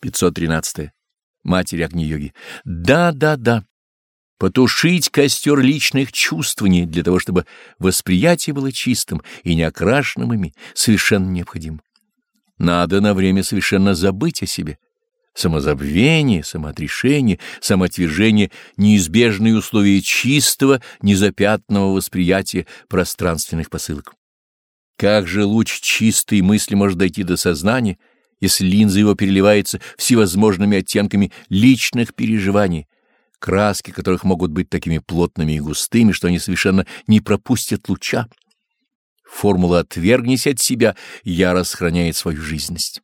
513. Матери Агни-йоги. Да, да, да. Потушить костер личных чувствований для того, чтобы восприятие было чистым и неокрашенным ими, совершенно необходимо. Надо на время совершенно забыть о себе. Самозабвение, самоотрешение, самоотвержение — неизбежные условия чистого, незапятного восприятия пространственных посылок. Как же луч чистой мысли может дойти до сознания, если линза его переливается всевозможными оттенками личных переживаний, краски которых могут быть такими плотными и густыми, что они совершенно не пропустят луча. Формула «отвергнись от себя» яро сохраняет свою жизненность.